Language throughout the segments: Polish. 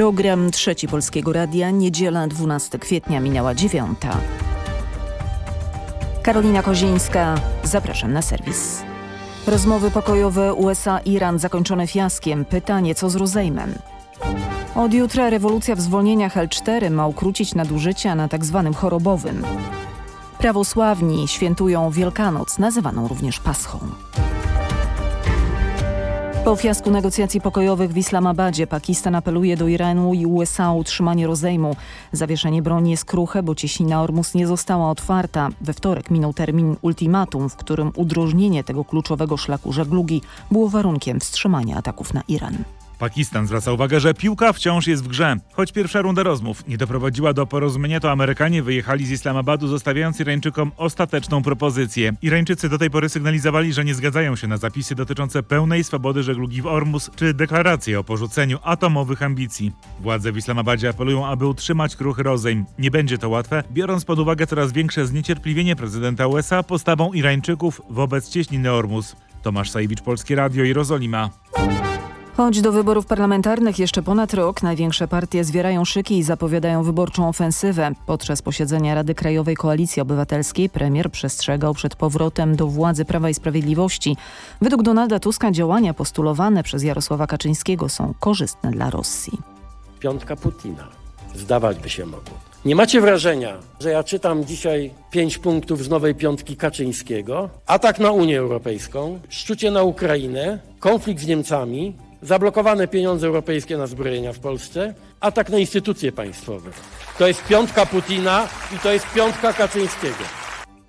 Program Trzeci Polskiego Radia, niedziela 12 kwietnia minęła dziewiąta. Karolina Kozińska, zapraszam na serwis. Rozmowy pokojowe USA-Iran zakończone fiaskiem. Pytanie, co z rozejmem? Od jutra rewolucja w zwolnieniach L4 ma ukrócić nadużycia na tzw. Tak chorobowym. Prawosławni świętują Wielkanoc, nazywaną również Paschą. Po fiasku negocjacji pokojowych w Islamabadzie Pakistan apeluje do Iranu i USA o utrzymanie rozejmu. Zawieszenie broni jest kruche, bo cieśnina Ormus nie została otwarta. We wtorek minął termin ultimatum, w którym udrożnienie tego kluczowego szlaku żeglugi było warunkiem wstrzymania ataków na Iran. Pakistan zwraca uwagę, że piłka wciąż jest w grze. Choć pierwsza runda rozmów nie doprowadziła do porozumienia, to Amerykanie wyjechali z Islamabadu, zostawiając Irańczykom ostateczną propozycję. Irańczycy do tej pory sygnalizowali, że nie zgadzają się na zapisy dotyczące pełnej swobody żeglugi w Ormus czy deklarację o porzuceniu atomowych ambicji. Władze w Islamabadzie apelują, aby utrzymać kruchy rozejm. Nie będzie to łatwe, biorąc pod uwagę coraz większe zniecierpliwienie prezydenta USA postawą Irańczyków wobec cieśniny Ormus. Tomasz Sajewicz, Polskie Radio, Jerozolima. Choć do wyborów parlamentarnych jeszcze ponad rok, największe partie zwierają szyki i zapowiadają wyborczą ofensywę. Podczas posiedzenia Rady Krajowej Koalicji Obywatelskiej premier przestrzegał przed powrotem do władzy Prawa i Sprawiedliwości. Według Donalda Tuska działania postulowane przez Jarosława Kaczyńskiego są korzystne dla Rosji. Piątka Putina. Zdawać by się mogło. Nie macie wrażenia, że ja czytam dzisiaj pięć punktów z nowej piątki Kaczyńskiego? Atak na Unię Europejską, szczucie na Ukrainę, konflikt z Niemcami, zablokowane pieniądze europejskie na zbrojenia w Polsce, atak na instytucje państwowe. To jest piątka Putina i to jest piątka Kaczyńskiego.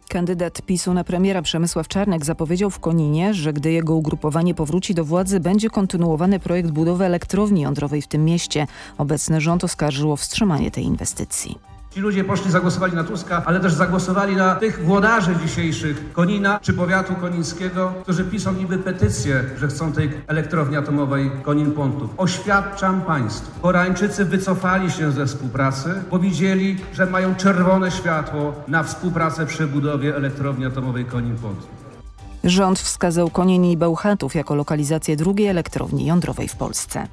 Kandydat PiSu na premiera Przemysław Czarnek zapowiedział w Koninie, że gdy jego ugrupowanie powróci do władzy, będzie kontynuowany projekt budowy elektrowni jądrowej w tym mieście. Obecny rząd oskarżył o wstrzymanie tej inwestycji. Ci ludzie poszli, zagłosowali na Tuska, ale też zagłosowali na tych włodarzy dzisiejszych Konina czy powiatu konińskiego, którzy piszą niby petycję, że chcą tej elektrowni atomowej Konin-Pontów. Oświadczam Państwu, Koreańczycy wycofali się ze współpracy, powiedzieli, że mają czerwone światło na współpracę przy budowie elektrowni atomowej Konin-Pontów. Rząd wskazał Konin i Bełchatów jako lokalizację drugiej elektrowni jądrowej w Polsce.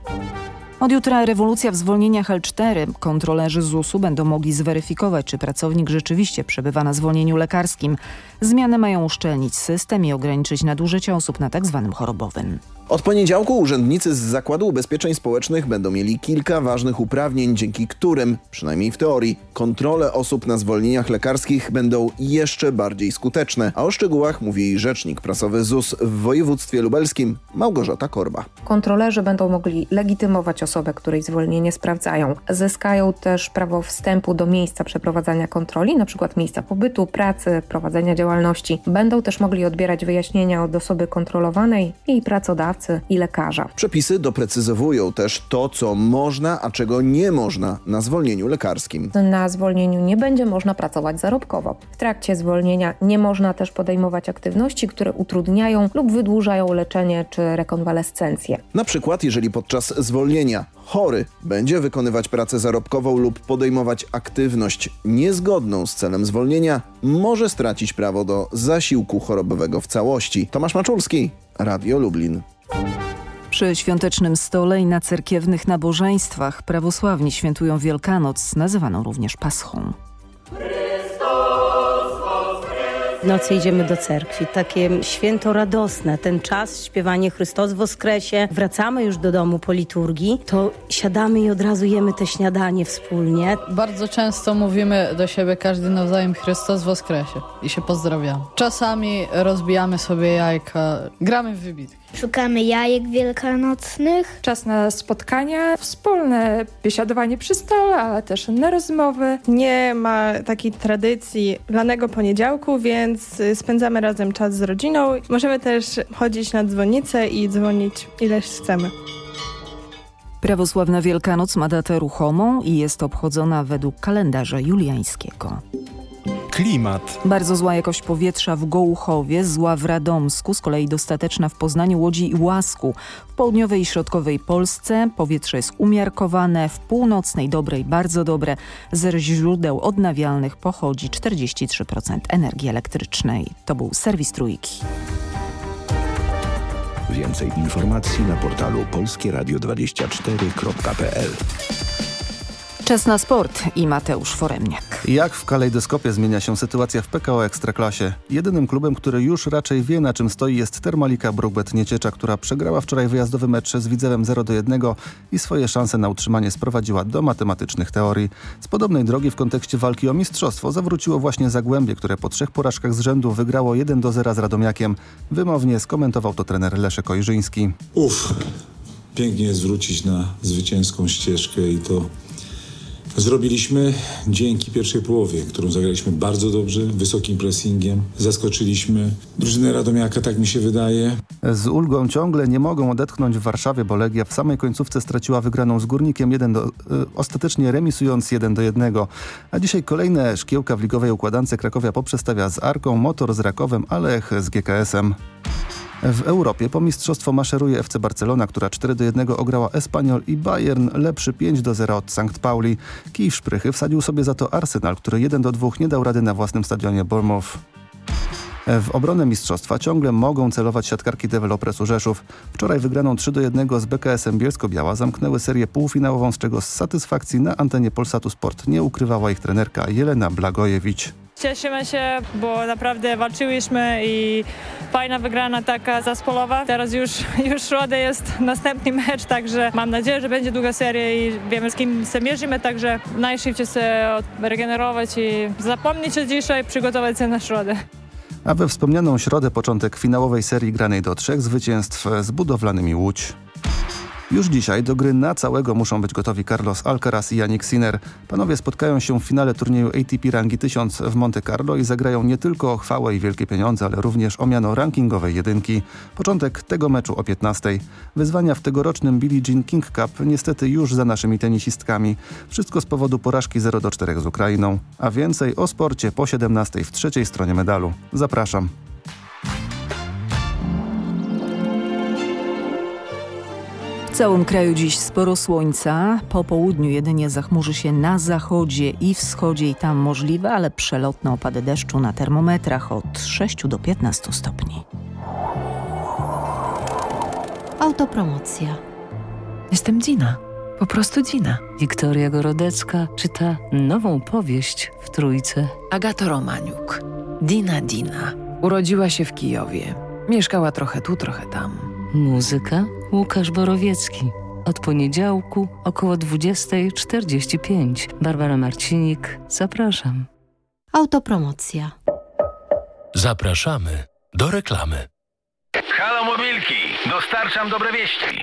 Od jutra rewolucja w zwolnieniach L4. Kontrolerzy ZUS-u będą mogli zweryfikować, czy pracownik rzeczywiście przebywa na zwolnieniu lekarskim. Zmiany mają uszczelnić system i ograniczyć nadużycia osób na tzw. Tak chorobowym. Od poniedziałku urzędnicy z Zakładu Ubezpieczeń Społecznych będą mieli kilka ważnych uprawnień, dzięki którym, przynajmniej w teorii, kontrole osób na zwolnieniach lekarskich będą jeszcze bardziej skuteczne. A o szczegółach mówi rzecznik prasowy ZUS w województwie lubelskim Małgorzata Korba. Kontrolerzy będą mogli legitymować osobę, której zwolnienie sprawdzają. Zyskają też prawo wstępu do miejsca przeprowadzania kontroli, np. miejsca pobytu, pracy, prowadzenia działalności. Będą też mogli odbierać wyjaśnienia od osoby kontrolowanej i pracodawcy i lekarza. Przepisy doprecyzowują też to, co można, a czego nie można na zwolnieniu lekarskim. Na zwolnieniu nie będzie można pracować zarobkowo. W trakcie zwolnienia nie można też podejmować aktywności, które utrudniają lub wydłużają leczenie czy rekonwalescencję. Na przykład, jeżeli podczas zwolnienia chory będzie wykonywać pracę zarobkową lub podejmować aktywność niezgodną z celem zwolnienia, może stracić prawo do zasiłku chorobowego w całości. Tomasz Maczulski, Radio Lublin. Przy świątecznym stole i na cerkiewnych nabożeństwach prawosławni świętują Wielkanoc, nazywaną również Paschą. W nocy idziemy do cerkwi, takie święto radosne, ten czas, śpiewanie Chrystus Woskresie, wracamy już do domu po liturgii, to siadamy i od razu jemy te śniadanie wspólnie. Bardzo często mówimy do siebie każdy nawzajem Chrystus Woskresie i się pozdrawiamy. Czasami rozbijamy sobie jajka, gramy w wybitki. Szukamy jajek wielkanocnych. Czas na spotkania, wspólne biesiadowanie przy stole, ale też na rozmowy. Nie ma takiej tradycji lanego poniedziałku, więc spędzamy razem czas z rodziną. Możemy też chodzić na dzwonnicę i dzwonić ileś chcemy. Prawosławna Wielkanoc ma datę ruchomą i jest obchodzona według kalendarza juliańskiego. Klimat. Bardzo zła jakość powietrza w Gołuchowie, zła w Radomsku, z kolei dostateczna w Poznaniu, Łodzi i Łasku. W południowej i środkowej Polsce powietrze jest umiarkowane, w północnej dobrej bardzo dobre. Z źródeł odnawialnych pochodzi 43% energii elektrycznej. To był serwis Trójki. Więcej informacji na portalu polskieradio24.pl Czas na sport i Mateusz Foremniak. Jak w kalejdoskopie zmienia się sytuacja w PKO Ekstraklasie? Jedynym klubem, który już raczej wie na czym stoi jest Termalika Brugbet Nieciecza, która przegrała wczoraj wyjazdowy mecz z Widzewem 0 do 1 i swoje szanse na utrzymanie sprowadziła do matematycznych teorii. Z podobnej drogi w kontekście walki o mistrzostwo zawróciło właśnie Zagłębie, które po trzech porażkach z rzędu wygrało 1 do 0 z Radomiakiem. Wymownie skomentował to trener Leszek Ojrzyński. Uff, pięknie jest wrócić na zwycięską ścieżkę i to Zrobiliśmy dzięki pierwszej połowie, którą zagraliśmy bardzo dobrze, wysokim pressingiem. Zaskoczyliśmy drużynę Radomiaka, tak mi się wydaje. Z ulgą ciągle nie mogą odetchnąć w Warszawie, bo Legia w samej końcówce straciła wygraną z Górnikiem 1 do, y, ostatecznie remisując 1 do 1. A dzisiaj kolejne szkiełka w ligowej układance Krakowia poprzestawia z Arką, Motor z Rakowem, a Lech z GKS-em. W Europie po mistrzostwo maszeruje FC Barcelona, która 4 do 1 ograła Espanyol i Bayern lepszy 5 do 0 od St. Pauli. Kij w szprychy wsadził sobie za to Arsenal, który 1 do 2 nie dał rady na własnym stadionie Bournemouth. W obronę mistrzostwa ciągle mogą celować siatkarki Developresu Rzeszów. Wczoraj wygraną 3 do 1 z BKS-em Bielsko-Biała zamknęły serię półfinałową, z czego z satysfakcji na antenie Polsatu Sport nie ukrywała ich trenerka Jelena Blagojewicz. Cieszymy się, bo naprawdę walczyliśmy i fajna wygrana taka zespołowa. Teraz już, już środę jest następny mecz, także mam nadzieję, że będzie długa seria i wiemy z kim się mierzymy, także najszybciej się regenerować i zapomnieć o dzisiaj, przygotować się na środę. A we wspomnianą środę początek finałowej serii granej do trzech zwycięstw z budowlanymi Łódź. Już dzisiaj do gry na całego muszą być gotowi Carlos Alcaraz i Yannick Sinner. Panowie spotkają się w finale turnieju ATP rangi 1000 w Monte Carlo i zagrają nie tylko o chwałę i wielkie pieniądze, ale również o miano rankingowej jedynki. Początek tego meczu o 15. Wyzwania w tegorocznym Billie Jean King Cup niestety już za naszymi tenisistkami. Wszystko z powodu porażki 0 do 4 z Ukrainą. A więcej o sporcie po 17 w trzeciej stronie medalu. Zapraszam. Całym kraju dziś sporo słońca. Po południu jedynie zachmurzy się na zachodzie i wschodzie i tam możliwe, ale przelotne opady deszczu na termometrach od 6 do 15 stopni. Autopromocja. Jestem Dina. Po prostu Dina. Wiktoria Gorodecka czyta nową powieść w Trójce. Agata Romaniuk. Dina Dina. Urodziła się w Kijowie. Mieszkała trochę tu, trochę tam. Muzyka Łukasz Borowiecki. Od poniedziałku około 20.45. Barbara Marcinik. Zapraszam. Autopromocja. Zapraszamy do reklamy. Halo Mobilki, dostarczam dobre wieści.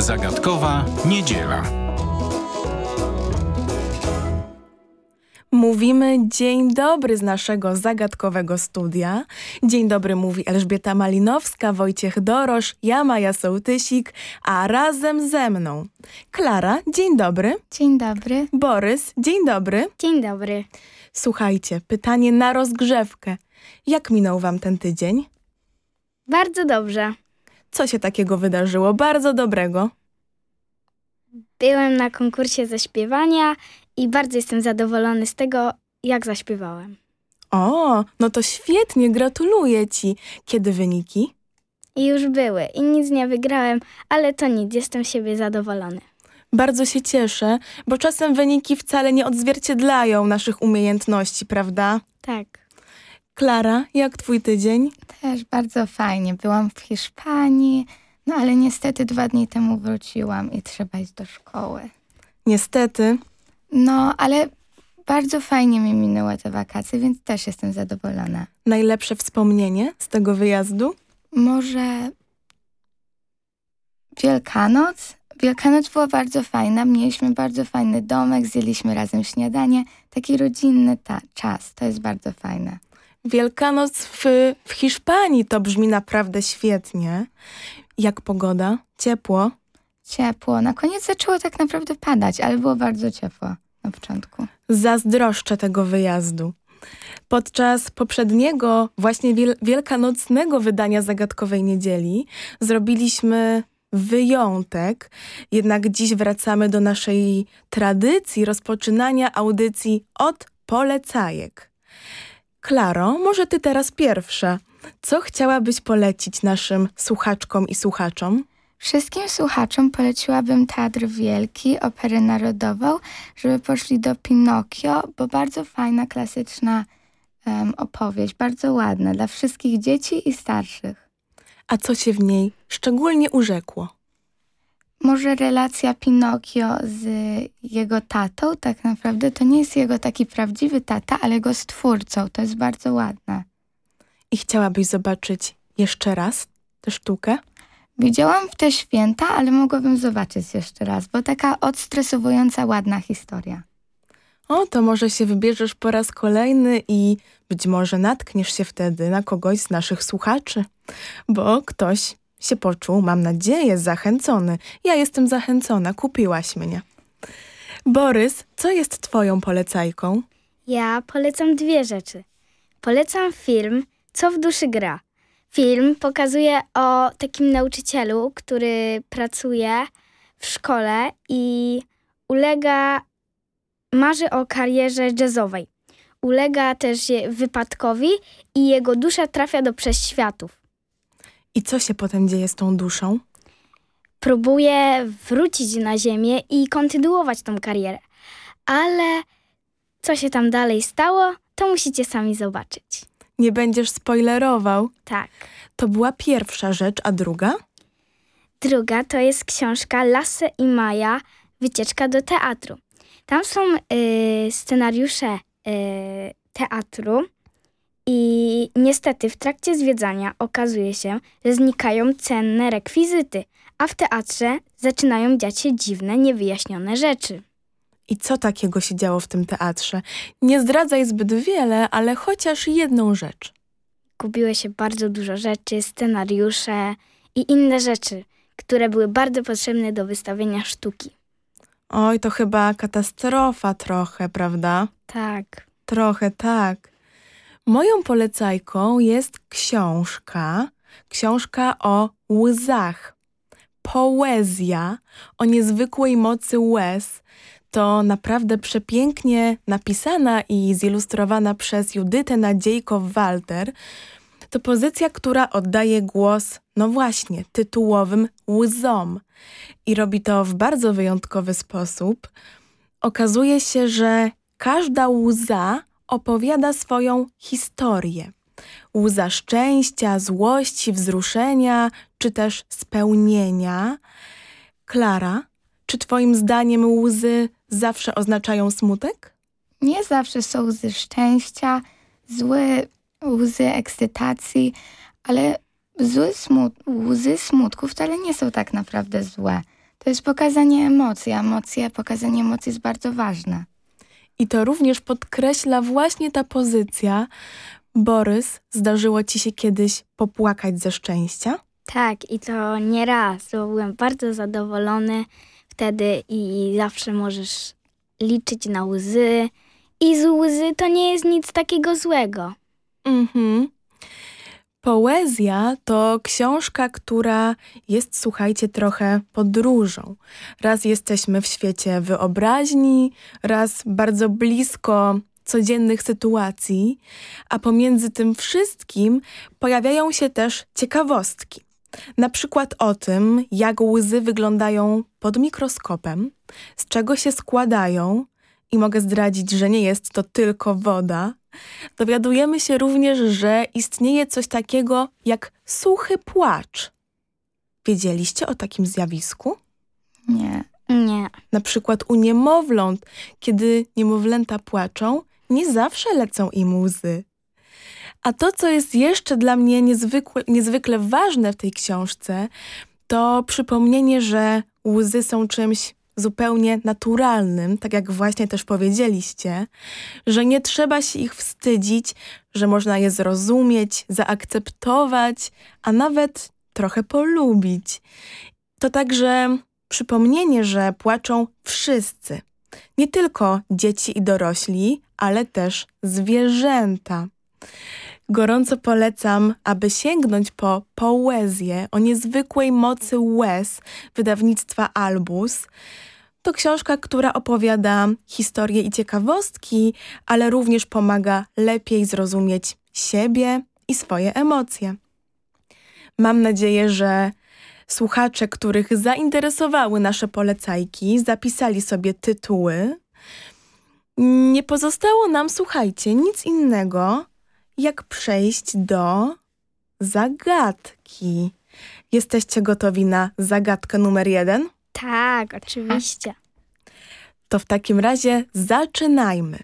Zagadkowa niedziela. Mówimy dzień dobry z naszego zagadkowego studia. Dzień dobry mówi Elżbieta Malinowska, Wojciech Dorosz, ja Maja Sołtysik, a razem ze mną Klara, dzień dobry. Dzień dobry. Borys, dzień dobry. Dzień dobry. Słuchajcie, pytanie na rozgrzewkę. Jak minął wam ten tydzień? Bardzo dobrze. Co się takiego wydarzyło bardzo dobrego? Byłem na konkursie zaśpiewania i bardzo jestem zadowolony z tego, jak zaśpiewałem. O, no to świetnie, gratuluję ci. Kiedy wyniki? I już były i nic nie wygrałem, ale to nic, jestem siebie zadowolony. Bardzo się cieszę, bo czasem wyniki wcale nie odzwierciedlają naszych umiejętności, prawda? Tak. Klara, jak twój tydzień? Też bardzo fajnie. Byłam w Hiszpanii, no ale niestety dwa dni temu wróciłam i trzeba iść do szkoły. Niestety. No, ale bardzo fajnie mi minęły te wakacje, więc też jestem zadowolona. Najlepsze wspomnienie z tego wyjazdu? Może Wielkanoc? Wielkanoc była bardzo fajna. Mieliśmy bardzo fajny domek, zjedliśmy razem śniadanie. Taki rodzinny ta czas. To jest bardzo fajne. Wielkanoc w, w Hiszpanii to brzmi naprawdę świetnie. Jak pogoda? Ciepło? Ciepło. Na koniec zaczęło tak naprawdę padać, ale było bardzo ciepło na początku. Zazdroszczę tego wyjazdu. Podczas poprzedniego, właśnie wiel wielkanocnego wydania Zagadkowej Niedzieli zrobiliśmy wyjątek, jednak dziś wracamy do naszej tradycji rozpoczynania audycji od polecajek. Klaro, może ty teraz pierwsza. Co chciałabyś polecić naszym słuchaczkom i słuchaczom? Wszystkim słuchaczom poleciłabym Teatr Wielki, Operę Narodową, żeby poszli do Pinokio, bo bardzo fajna, klasyczna um, opowieść, bardzo ładna dla wszystkich dzieci i starszych. A co cię w niej szczególnie urzekło? Może relacja Pinokio z jego tatą, tak naprawdę to nie jest jego taki prawdziwy tata, ale jego stwórcą. To jest bardzo ładne. I chciałabyś zobaczyć jeszcze raz tę sztukę? Widziałam w te święta, ale mogłabym zobaczyć jeszcze raz, bo taka odstresowująca, ładna historia. O, to może się wybierzesz po raz kolejny i być może natkniesz się wtedy na kogoś z naszych słuchaczy, bo ktoś się poczuł, mam nadzieję, zachęcony. Ja jestem zachęcona, kupiłaś mnie. Borys, co jest twoją polecajką? Ja polecam dwie rzeczy. Polecam film Co w duszy gra. Film pokazuje o takim nauczycielu, który pracuje w szkole i ulega, marzy o karierze jazzowej. Ulega też wypadkowi i jego dusza trafia do przeświatów. I co się potem dzieje z tą duszą? Próbuje wrócić na ziemię i kontynuować tą karierę. Ale co się tam dalej stało, to musicie sami zobaczyć. Nie będziesz spoilerował? Tak. To była pierwsza rzecz, a druga? Druga to jest książka Lasse i Maja Wycieczka do teatru. Tam są y, scenariusze y, teatru i niestety w trakcie zwiedzania okazuje się, że znikają cenne rekwizyty, a w teatrze zaczynają dziać się dziwne, niewyjaśnione rzeczy. I co takiego się działo w tym teatrze? Nie zdradzaj zbyt wiele, ale chociaż jedną rzecz. Gubiło się bardzo dużo rzeczy, scenariusze i inne rzeczy, które były bardzo potrzebne do wystawienia sztuki. Oj, to chyba katastrofa trochę, prawda? Tak. Trochę tak. Moją polecajką jest książka, książka o łzach. Poezja o niezwykłej mocy łez. To naprawdę przepięknie napisana i zilustrowana przez Judytę Nadziejko-Walter. To pozycja, która oddaje głos, no właśnie, tytułowym łzom. I robi to w bardzo wyjątkowy sposób. Okazuje się, że każda łza opowiada swoją historię. Łza szczęścia, złości, wzruszenia, czy też spełnienia. Klara, czy twoim zdaniem łzy zawsze oznaczają smutek? Nie zawsze są łzy szczęścia, złe łzy ekscytacji, ale złe smut łzy smutku wcale nie są tak naprawdę złe. To jest pokazanie emocji, a emocje, pokazanie emocji jest bardzo ważne. I to również podkreśla właśnie ta pozycja. Borys, zdarzyło ci się kiedyś popłakać ze szczęścia? Tak, i to nie raz, bo byłem bardzo zadowolony wtedy i zawsze możesz liczyć na łzy. I z łzy to nie jest nic takiego złego. Mhm. Poezja to książka, która jest, słuchajcie, trochę podróżą. Raz jesteśmy w świecie wyobraźni, raz bardzo blisko codziennych sytuacji, a pomiędzy tym wszystkim pojawiają się też ciekawostki. Na przykład o tym, jak łzy wyglądają pod mikroskopem, z czego się składają i mogę zdradzić, że nie jest to tylko woda. Dowiadujemy się również, że istnieje coś takiego jak suchy płacz. Wiedzieliście o takim zjawisku? Nie. Nie. Na przykład u niemowląt, kiedy niemowlęta płaczą, nie zawsze lecą im łzy. A to, co jest jeszcze dla mnie niezwykle, niezwykle ważne w tej książce, to przypomnienie, że łzy są czymś zupełnie naturalnym, tak jak właśnie też powiedzieliście, że nie trzeba się ich wstydzić, że można je zrozumieć, zaakceptować, a nawet trochę polubić. To także przypomnienie, że płaczą wszyscy. Nie tylko dzieci i dorośli, ale też zwierzęta. Gorąco polecam, aby sięgnąć po poezję o niezwykłej mocy łez wydawnictwa Albus. To książka, która opowiada historie i ciekawostki, ale również pomaga lepiej zrozumieć siebie i swoje emocje. Mam nadzieję, że słuchacze, których zainteresowały nasze polecajki, zapisali sobie tytuły. Nie pozostało nam, słuchajcie, nic innego, jak przejść do zagadki. Jesteście gotowi na zagadkę numer jeden? Tak, oczywiście. To w takim razie zaczynajmy.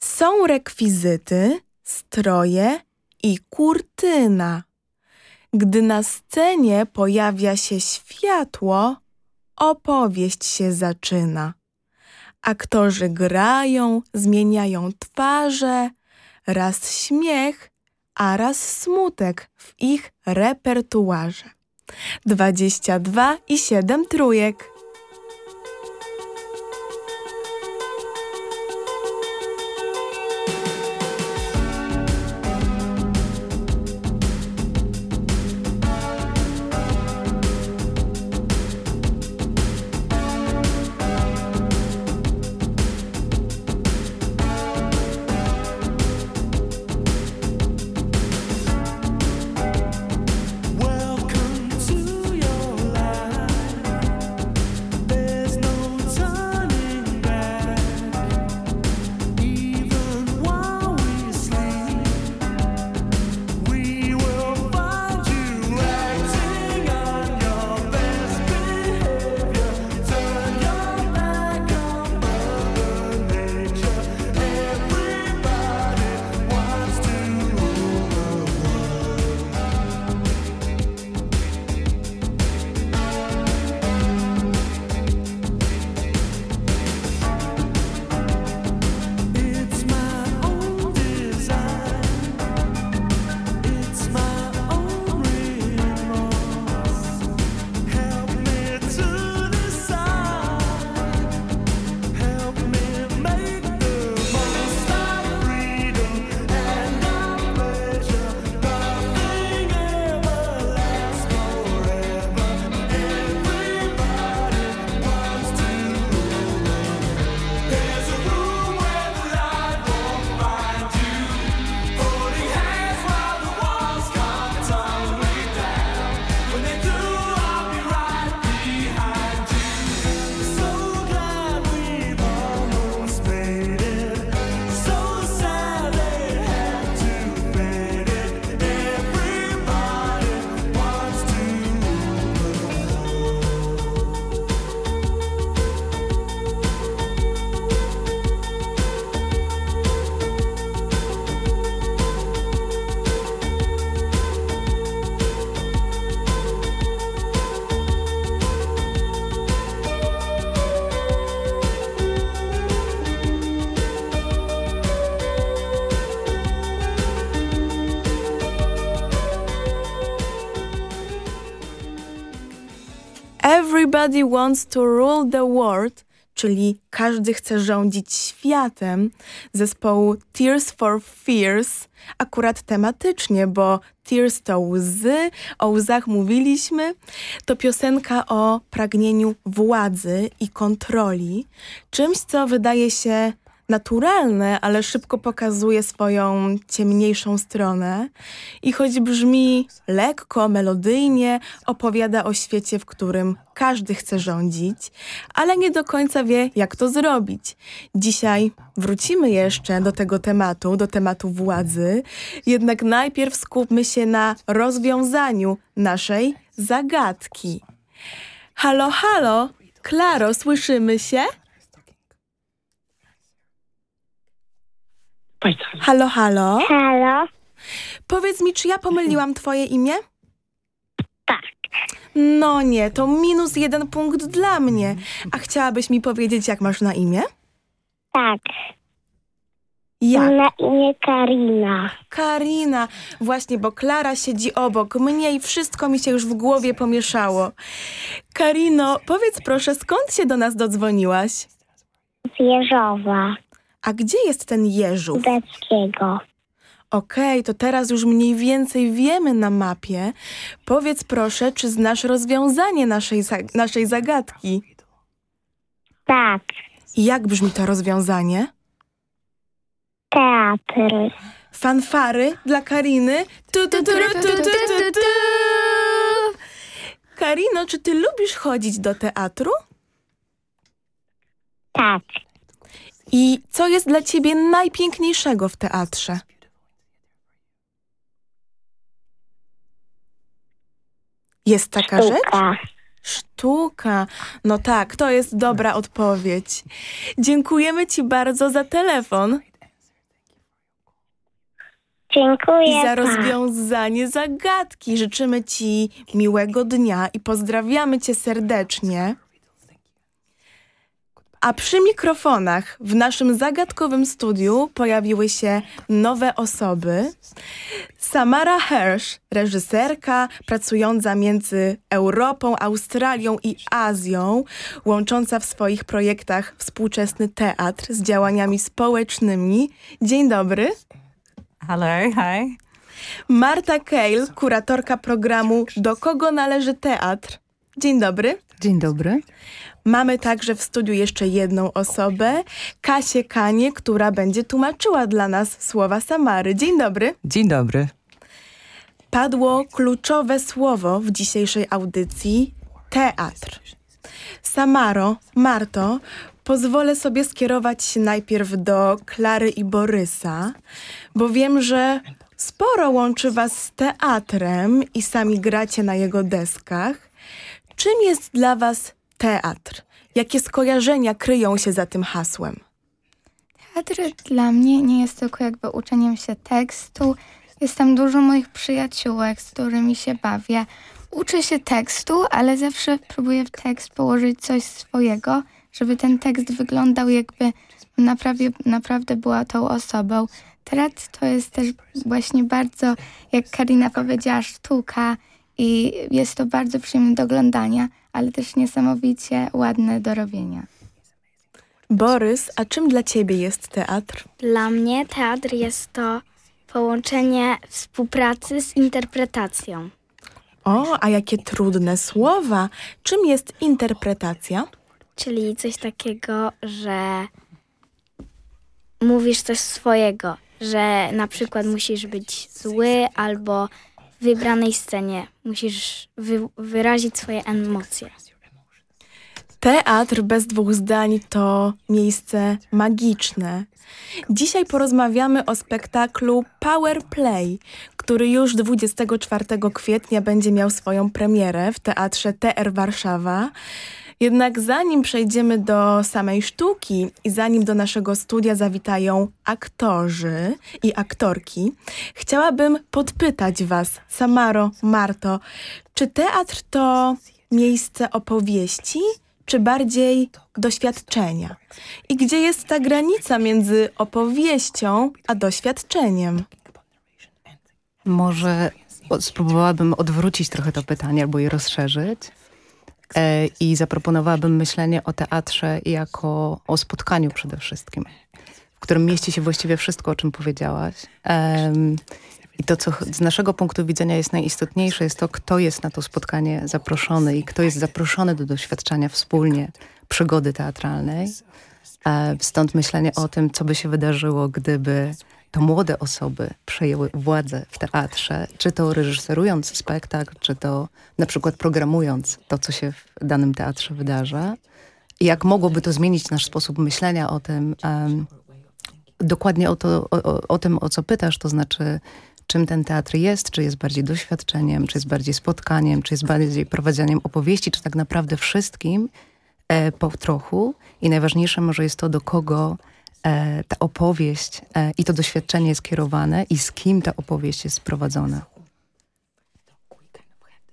Są rekwizyty, stroje i kurtyna. Gdy na scenie pojawia się światło, opowieść się zaczyna. Aktorzy grają, zmieniają twarze, raz śmiech, a raz smutek w ich repertuarze. 22 i 7 trójek. Everybody wants to rule the world, czyli każdy chce rządzić światem, zespołu Tears for Fears, akurat tematycznie, bo Tears to łzy, o łzach mówiliśmy. To piosenka o pragnieniu władzy i kontroli, czymś, co wydaje się naturalne, ale szybko pokazuje swoją ciemniejszą stronę i choć brzmi lekko, melodyjnie, opowiada o świecie, w którym każdy chce rządzić, ale nie do końca wie, jak to zrobić. Dzisiaj wrócimy jeszcze do tego tematu, do tematu władzy, jednak najpierw skupmy się na rozwiązaniu naszej zagadki. Halo, halo, Klaro, słyszymy się? Halo, halo. Halo. Powiedz mi, czy ja pomyliłam twoje imię? Tak. No nie, to minus jeden punkt dla mnie. A chciałabyś mi powiedzieć, jak masz na imię? Tak. Jak? Na imię Karina. Karina. Właśnie, bo Klara siedzi obok mnie i wszystko mi się już w głowie pomieszało. Karino, powiedz proszę, skąd się do nas dodzwoniłaś? Z Jeżowa. A gdzie jest ten Jeżów? Dębskiego. Okej, to teraz już mniej więcej wiemy na mapie. Powiedz proszę, czy znasz rozwiązanie naszej, naszej zagadki? Tak. I jak brzmi to rozwiązanie? Teatr. Fanfary dla Kariny. Tu, tu, tu. Karino, czy ty lubisz chodzić do teatru? Tak. I co jest dla ciebie najpiękniejszego w teatrze? Jest taka Sztuka. rzecz? Sztuka. No tak, to jest dobra odpowiedź. Dziękujemy ci bardzo za telefon Dziękuję. i za rozwiązanie zagadki. Życzymy ci miłego dnia i pozdrawiamy cię serdecznie. A przy mikrofonach w naszym zagadkowym studiu pojawiły się nowe osoby. Samara Hersh, reżyserka pracująca między Europą, Australią i Azją, łącząca w swoich projektach współczesny teatr z działaniami społecznymi. Dzień dobry. Hello, hi. Marta Cale, kuratorka programu Do kogo należy teatr? Dzień dobry. Dzień dobry. Mamy także w studiu jeszcze jedną osobę, Kasię Kanie, która będzie tłumaczyła dla nas słowa Samary. Dzień dobry. Dzień dobry. Padło kluczowe słowo w dzisiejszej audycji teatr. Samaro, Marto, pozwolę sobie skierować się najpierw do Klary i Borysa, bo wiem, że sporo łączy was z teatrem i sami gracie na jego deskach. Czym jest dla was teatr? Jakie skojarzenia kryją się za tym hasłem? Teatr dla mnie nie jest tylko jakby uczeniem się tekstu. Jest tam dużo moich przyjaciółek, z którymi się bawię. Uczę się tekstu, ale zawsze próbuję w tekst położyć coś swojego, żeby ten tekst wyglądał jakby naprawdę, naprawdę była tą osobą. Teatr to jest też właśnie bardzo, jak Karina powiedziała, sztuka i jest to bardzo przyjemne do oglądania, ale też niesamowicie ładne do robienia. Borys, a czym dla ciebie jest teatr? Dla mnie teatr jest to połączenie współpracy z interpretacją. O, a jakie trudne słowa. Czym jest interpretacja? Czyli coś takiego, że mówisz coś swojego, że na przykład musisz być zły albo wybranej scenie musisz wy wyrazić swoje emocje. Teatr bez dwóch zdań to miejsce magiczne. Dzisiaj porozmawiamy o spektaklu Power Play, który już 24 kwietnia będzie miał swoją premierę w Teatrze TR Warszawa. Jednak zanim przejdziemy do samej sztuki i zanim do naszego studia zawitają aktorzy i aktorki, chciałabym podpytać Was, Samaro, Marto, czy teatr to miejsce opowieści, czy bardziej doświadczenia? I gdzie jest ta granica między opowieścią a doświadczeniem? Może spróbowałabym odwrócić trochę to pytanie albo je rozszerzyć. E, i zaproponowałabym myślenie o teatrze jako o spotkaniu przede wszystkim, w którym mieści się właściwie wszystko, o czym powiedziałaś. I to, co z naszego punktu widzenia jest najistotniejsze, jest to, kto jest na to spotkanie zaproszony i kto jest zaproszony do doświadczenia wspólnie przygody teatralnej. E, stąd myślenie o tym, co by się wydarzyło, gdyby to młode osoby przejęły władzę w teatrze, czy to reżyserując spektakl, czy to na przykład programując to, co się w danym teatrze wydarza. Jak mogłoby to zmienić nasz sposób myślenia o tym, um, dokładnie o, to, o, o tym, o co pytasz, to znaczy czym ten teatr jest, czy jest bardziej doświadczeniem, czy jest bardziej spotkaniem, czy jest bardziej prowadzeniem opowieści, czy tak naprawdę wszystkim e, po trochu. I najważniejsze może jest to, do kogo ta opowieść e, i to doświadczenie jest kierowane i z kim ta opowieść jest prowadzona.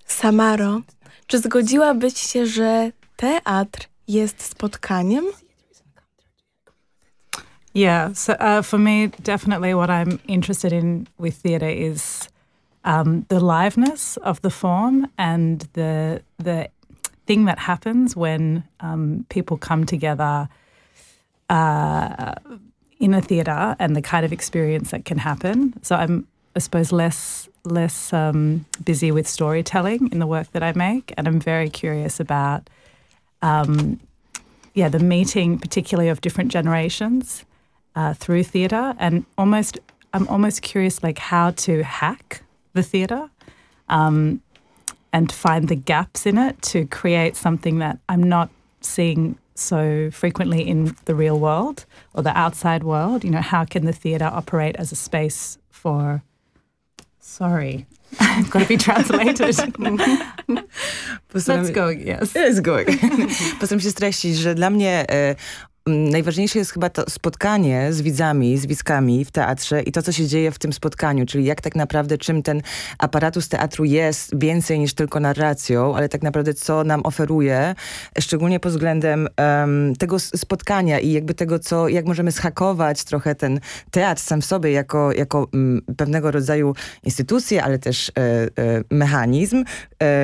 Samaro, czy zgodziłabyś się, że teatr jest spotkaniem? Yeah, so uh, for me, definitely what I'm interested in with theatre is um, the liveness of the form and the the thing that happens when um, people come together uh, in a theatre and the kind of experience that can happen. So I'm, I suppose, less less um, busy with storytelling in the work that I make, and I'm very curious about, um, yeah, the meeting, particularly of different generations uh, through theatre, and almost I'm almost curious like how to hack the theatre. Um, and find the gaps in it to create something that I'm not seeing so frequently in the real world or the outside world. You know, how can the theatre operate as a space for. Sorry, I've got to be translated. Let's go, yes. Let's go. Postaram się streścić, że dla mnie najważniejsze jest chyba to spotkanie z widzami, z widzkami w teatrze i to, co się dzieje w tym spotkaniu, czyli jak tak naprawdę, czym ten aparatus teatru jest więcej niż tylko narracją, ale tak naprawdę co nam oferuje, szczególnie pod względem um, tego spotkania i jakby tego, co, jak możemy schakować trochę ten teatr sam w sobie jako, jako m, pewnego rodzaju instytucję, ale też e, e, mechanizm,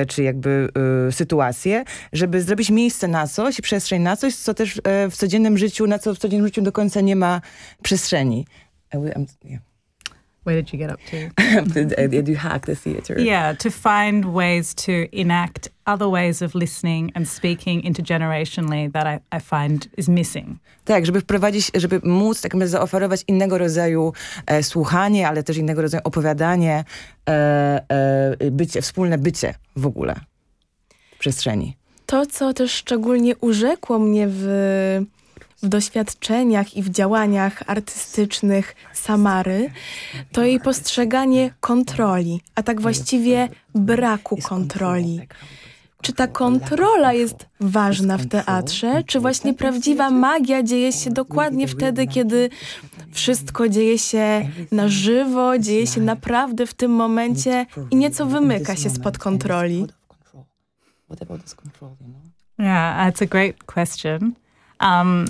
czy jakby e, sytuację, żeby zrobić miejsce na coś, przestrzeń na coś, co też e, w codziennym życiu, na co w codziennym życiu do końca nie ma przestrzeni. Where did you get up to? Did you hack the theater? Yeah, to find ways to enact other ways of listening and speaking intergenerationally that I, I find is missing. Tak, żeby wprowadzić, żeby móc tak naprawdę zaoferować innego rodzaju e, słuchanie, ale też innego rodzaju opowiadanie, e, e, bycie, wspólne bycie w ogóle w przestrzeni. To, co też szczególnie urzekło mnie w w doświadczeniach i w działaniach artystycznych Samary, to jej postrzeganie kontroli, a tak właściwie braku kontroli. Czy ta kontrola jest ważna w teatrze, czy właśnie prawdziwa magia dzieje się dokładnie wtedy, kiedy wszystko dzieje się na żywo, dzieje się naprawdę w tym momencie i nieco wymyka się spod kontroli? Yeah, that's a great question. Um,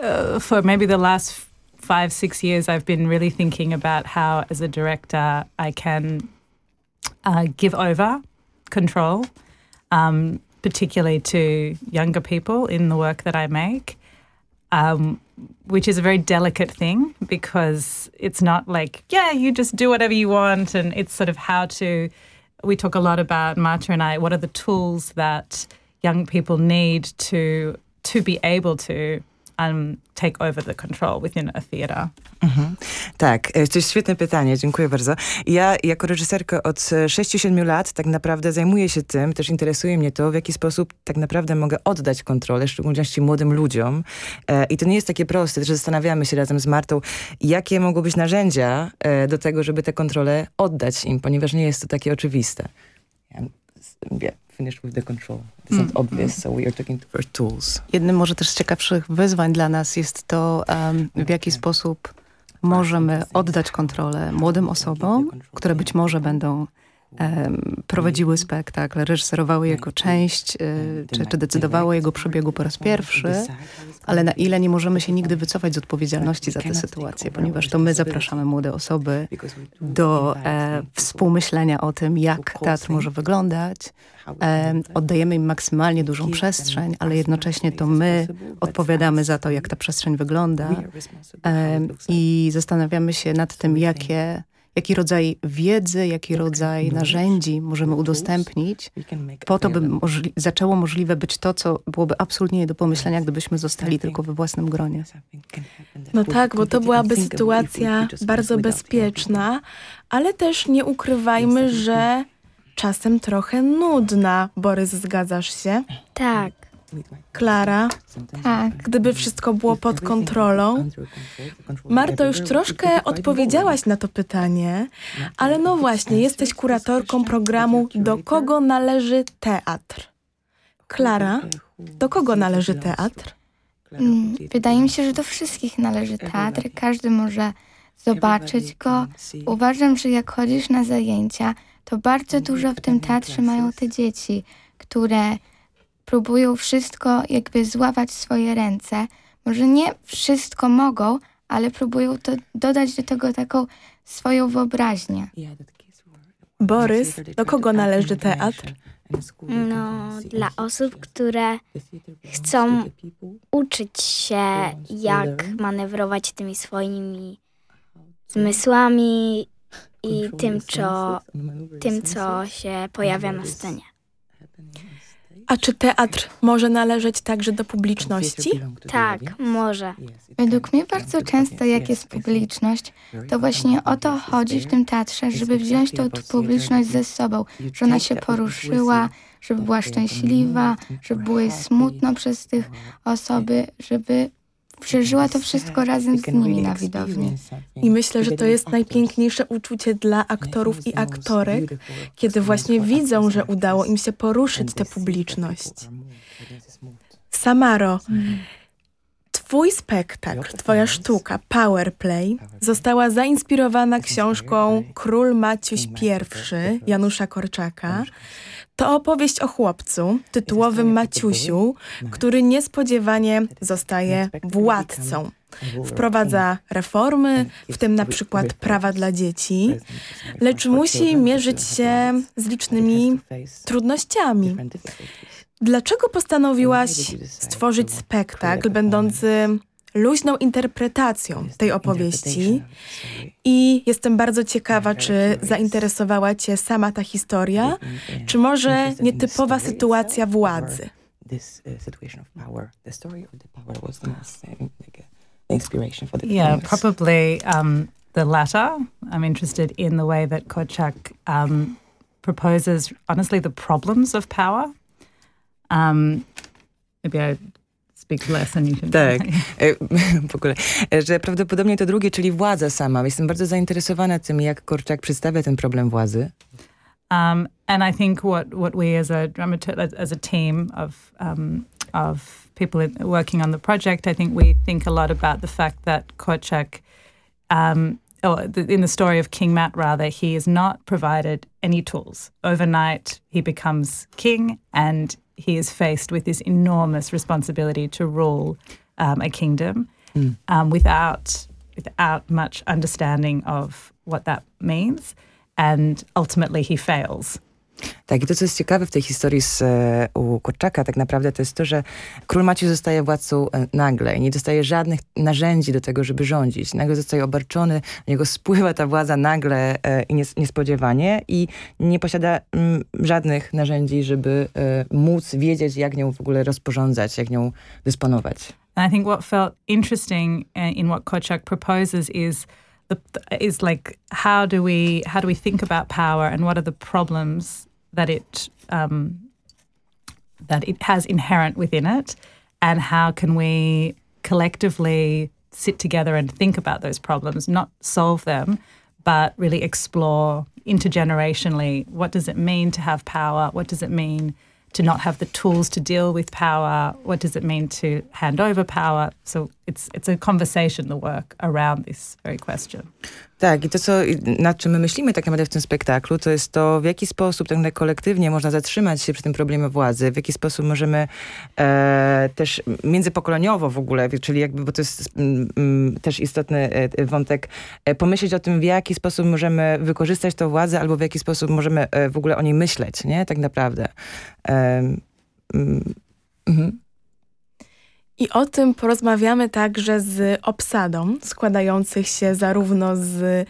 uh, for maybe the last five, six years, I've been really thinking about how, as a director, I can uh, give over control, um, particularly to younger people in the work that I make, um, which is a very delicate thing because it's not like, yeah, you just do whatever you want. And it's sort of how to, we talk a lot about, Marta and I, what are the tools that young people need to to be able to um, take over the control within a theatre. Mhm. Tak, e, to jest świetne pytanie, dziękuję bardzo. Ja jako reżyserka od 6-7 lat tak naprawdę zajmuję się tym, też interesuje mnie to, w jaki sposób tak naprawdę mogę oddać kontrolę, w szczególności młodym ludziom. E, I to nie jest takie proste, że zastanawiamy się razem z Martą, jakie mogą być narzędzia e, do tego, żeby tę kontrolę oddać im, ponieważ nie jest to takie oczywiste. Yeah finished with the control. It's not mm. obvious, so we are talking for tools. Jednym może też z ciekawszych wyzwań dla nas jest to, um, w jaki sposób możemy oddać kontrolę młodym osobom, które być może będą prowadziły spektakl, reżyserowały jego część, e, czy, czy decydowały o jego przebiegu po raz pierwszy, ale na ile nie możemy się nigdy wycofać z odpowiedzialności za tę sytuację, ponieważ to my zapraszamy młode osoby do e, współmyślenia o tym, jak teatr może wyglądać. E, oddajemy im maksymalnie dużą przestrzeń, ale jednocześnie to my odpowiadamy za to, jak ta przestrzeń wygląda e, i zastanawiamy się nad tym, jakie jaki rodzaj wiedzy, jaki rodzaj narzędzi możemy udostępnić po to, by możli zaczęło możliwe być to, co byłoby absolutnie nie do pomyślenia, gdybyśmy zostali tylko we własnym gronie. No tak, bo to byłaby sytuacja bardzo bezpieczna, ale też nie ukrywajmy, że czasem trochę nudna. Borys, zgadzasz się? Tak. Klara? Tak. Gdyby wszystko było pod kontrolą. Marto, już troszkę odpowiedziałaś na to pytanie, ale no właśnie, jesteś kuratorką programu Do kogo należy teatr? Klara, do kogo należy teatr? Mm, Wydaje mi się, że do wszystkich należy teatr. Każdy może zobaczyć go. Uważam, że jak chodzisz na zajęcia, to bardzo dużo w tym teatrze mają te dzieci, które próbują wszystko jakby złapać w swoje ręce. Może nie wszystko mogą, ale próbują to dodać do tego taką swoją wyobraźnię. Borys, do kogo należy teatr? No, dla osób, które chcą uczyć się, jak manewrować tymi swoimi zmysłami i tym, co, tym, co się pojawia na scenie. A czy teatr może należeć także do publiczności? Tak, może. Według mnie bardzo często, jak jest publiczność, to właśnie o to chodzi w tym teatrze, żeby wziąć tą publiczność ze sobą, że ona się poruszyła, żeby była szczęśliwa, żeby było jej smutno przez tych osoby, żeby przeżyła to wszystko razem z nimi na widowni. I myślę, że to jest najpiękniejsze uczucie dla aktorów i aktorek, kiedy właśnie widzą, że udało im się poruszyć tę publiczność. Samaro, twój spektakl, twoja sztuka, Powerplay, została zainspirowana książką Król Maciuś I Janusza Korczaka. To opowieść o chłopcu, tytułowym Maciusiu, który niespodziewanie zostaje władcą. Wprowadza reformy, w tym na przykład prawa dla dzieci, lecz musi mierzyć się z licznymi trudnościami. Dlaczego postanowiłaś stworzyć spektakl będący luźną interpretacją tej opowieści i jestem bardzo ciekawa, czy zainteresowała Cię sama ta historia, czy może nietypowa sytuacja władzy. Yeah, probably um, the latter. I'm interested in the way that Korczak um, proposes, honestly, the problems of power. Um, maybe I speak less and you can... Tak, w ogóle, że prawdopodobnie to drugie, czyli władza sama. Jestem bardzo zainteresowana tym, jak Korczak przedstawia ten problem władzy. Um, and I think what, what we as a dramaturg, as a team of um, of people in, working on the project, I think we think a lot about the fact that Korczak, um, or the, in the story of King Matt, rather, he is not provided any tools. Overnight, he becomes king, and he is faced with this enormous responsibility to rule um, a kingdom Mm. um, without without much understanding of what that means, and ultimately he fails. Tak, i to, co jest ciekawe w tej historii z, e, u Korczaka, tak naprawdę to jest to, że król Maciej zostaje władcą e, nagle i nie dostaje żadnych narzędzi do tego, żeby rządzić. Nagle zostaje obarczony, niego spływa ta władza nagle e, i nies niespodziewanie i nie posiada mm, żadnych narzędzi, żeby e, móc wiedzieć, jak nią w ogóle rozporządzać, jak nią dysponować. I think what felt interesting in what Kochak proposes is the, is like how do we how do we think about power and what are the problems that it um, that it has inherent within it, and how can we collectively sit together and think about those problems, not solve them, but really explore intergenerationally what does it mean to have power? What does it mean to not have the tools to deal with power? What does it mean to hand over power? So it's it's a conversational work around this very question. Tak, i to, co, nad czym my myślimy tak naprawdę w tym spektaklu, to jest to, w jaki sposób tak naprawdę kolektywnie można zatrzymać się przy tym problemie władzy, w jaki sposób możemy e, też międzypokoleniowo w ogóle, czyli jakby, bo to jest mm, mm, też istotny e, wątek, e, pomyśleć o tym, w jaki sposób możemy wykorzystać tą władzę, albo w jaki sposób możemy e, w ogóle o niej myśleć, nie? Tak naprawdę. E, mhm. I o tym porozmawiamy także z obsadą, składających się zarówno z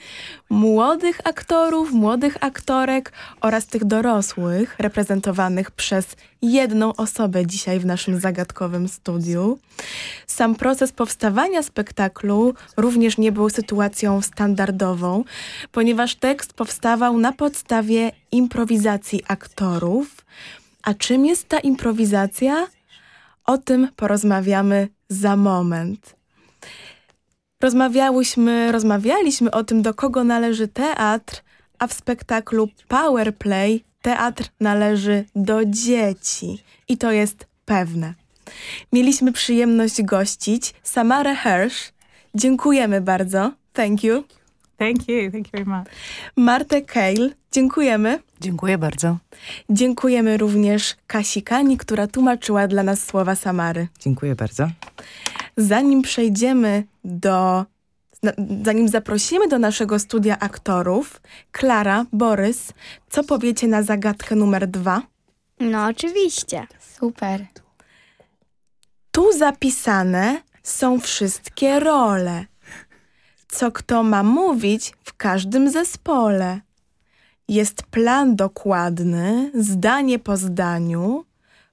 młodych aktorów, młodych aktorek oraz tych dorosłych, reprezentowanych przez jedną osobę dzisiaj w naszym zagadkowym studiu. Sam proces powstawania spektaklu również nie był sytuacją standardową, ponieważ tekst powstawał na podstawie improwizacji aktorów. A czym jest ta improwizacja? O tym porozmawiamy za moment. Rozmawiałyśmy, rozmawialiśmy o tym, do kogo należy teatr, a w spektaklu Power Play teatr należy do dzieci. I to jest pewne. Mieliśmy przyjemność gościć Samarę Hirsch. Dziękujemy bardzo. Thank you. Thank you. Thank you very much. Martę Kale. Dziękujemy. Dziękuję bardzo. Dziękujemy również Kasi Kani, która tłumaczyła dla nas słowa Samary. Dziękuję bardzo. Zanim przejdziemy do... Zanim zaprosimy do naszego studia aktorów, Klara, Borys, co powiecie na zagadkę numer dwa? No oczywiście. Super. Tu zapisane są wszystkie role. Co kto ma mówić w każdym zespole. Jest plan dokładny, zdanie po zdaniu,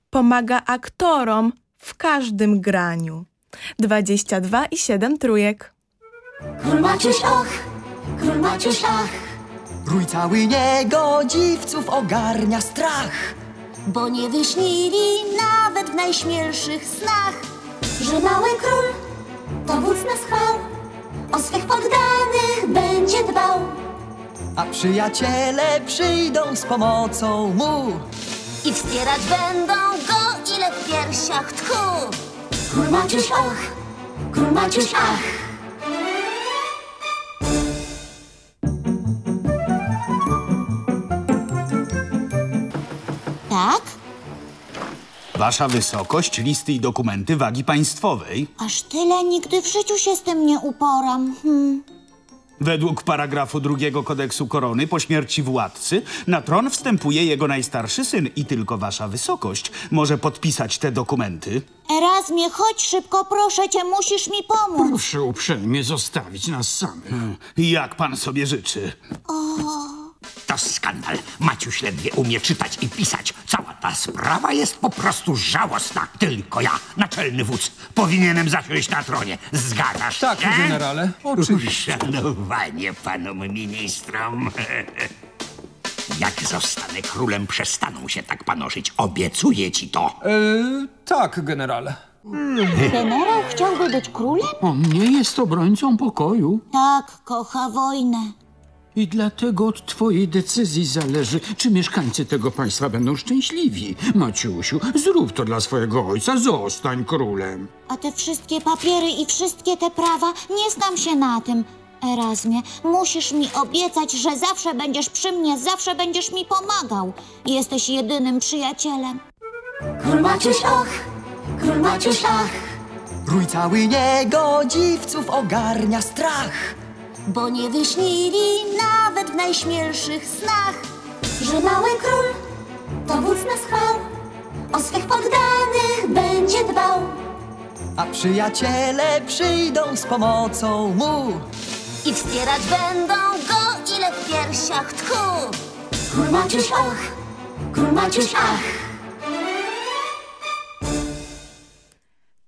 pomaga aktorom w każdym graniu. 22 i 7 trójek. Król Maciuś, och, król Maciuś, ach. Rój cały niegodziwców ogarnia strach. Bo nie wyśnili nawet w najśmielszych snach, że mały król to wódz nas chwał, o swych poddanych będzie dbał. A przyjaciele przyjdą z pomocą mu. I wspierać będą go, ile w piersiach tchu. Król Maciuś, och, król Maciuś, ach. Tak? Wasza wysokość, listy i dokumenty wagi państwowej. Aż tyle nigdy w życiu się z tym nie uporam. Hmm. Według paragrafu drugiego kodeksu korony po śmierci władcy na tron wstępuje jego najstarszy syn i tylko wasza wysokość może podpisać te dokumenty. Erasmie, chodź szybko, proszę cię, musisz mi pomóc. Proszę uprzejmie zostawić nas samych. Jak pan sobie życzy? To skandal. Maciuś ledwie umie czytać i pisać. Cała ta sprawa jest po prostu żałosna. Tylko ja, naczelny wódz, powinienem zasiąść na tronie. Zgadzasz Tak, się? generale, oczywiście. Szanowanie panom ministrom. Jak zostanę królem, przestaną się tak panoszyć. Obiecuję ci to. E, tak, generale. Generał chciałby być królem? On nie jest obrońcą pokoju. Tak, kocha wojnę. I dlatego od twojej decyzji zależy, czy mieszkańcy tego państwa będą szczęśliwi. Maciusiu, zrób to dla swojego ojca, zostań królem. A te wszystkie papiery i wszystkie te prawa, nie znam się na tym. Erasmie, musisz mi obiecać, że zawsze będziesz przy mnie, zawsze będziesz mi pomagał. Jesteś jedynym przyjacielem. Król Maciuś, och, król Maciuś, ach. Rój cały niegodziwców ogarnia strach. Bo nie wyśnili nawet w najśmielszych snach, że mały król to wódz nas chwał, o swych poddanych będzie dbał. A przyjaciele przyjdą z pomocą mu. I wspierać będą go, ile w piersiach tchu. Król Maciuś, och, król Maciuś, ach.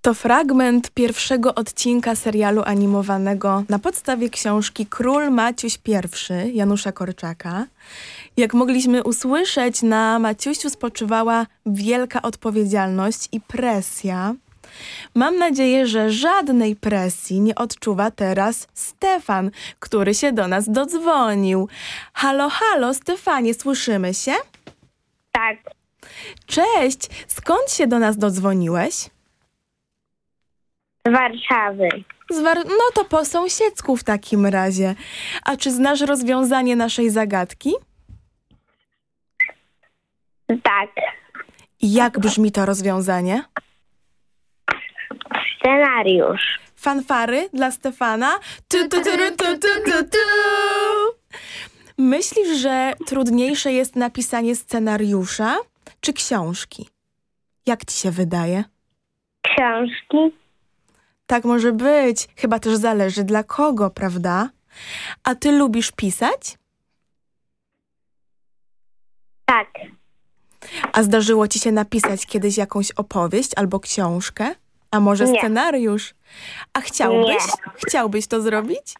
To fragment pierwszego odcinka serialu animowanego na podstawie książki Król Maciuś I Janusza Korczaka. Jak mogliśmy usłyszeć, na Maciusiu spoczywała wielka odpowiedzialność i presja. Mam nadzieję, że żadnej presji nie odczuwa teraz Stefan, który się do nas dodzwonił. Halo, halo, Stefanie, słyszymy się? Tak. Cześć, skąd się do nas dodzwoniłeś? Z Warszawy. Z War- no to po sąsiedzku w takim razie. A czy znasz rozwiązanie naszej zagadki? Tak. Jak brzmi to rozwiązanie? Scenariusz. Fanfary dla Stefana? Tu, tu, tu, tu, tu, tu, tu. Myślisz, że trudniejsze jest napisanie scenariusza czy książki? Jak ci się wydaje? Książki. Tak może być. Chyba też zależy dla kogo, prawda? A ty lubisz pisać? Tak. A zdarzyło ci się napisać kiedyś jakąś opowieść albo książkę? A może Nie. scenariusz? A chciałbyś? Nie. Chciałbyś to zrobić?